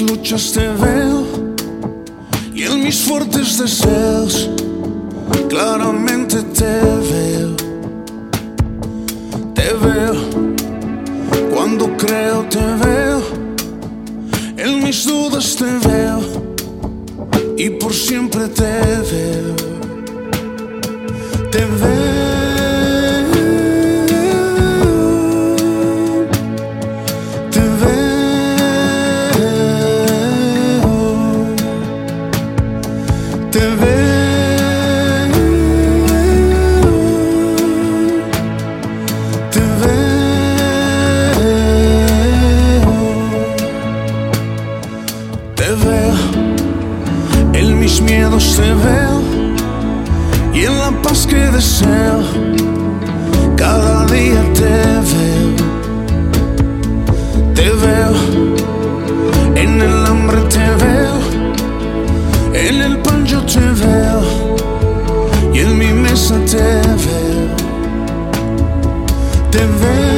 luchas te veo y en mis fuertes deseos claramente te veo. Te veo cuando creo te veo. En mis dudas te veo y por siempre te veo. Te veo. Te veo, te veo, te veo, en mis miedos te veo y en la paz que deseo, cada día te veo. Te veo, el pan yo te veo, y en mi mesa te veo, te veo.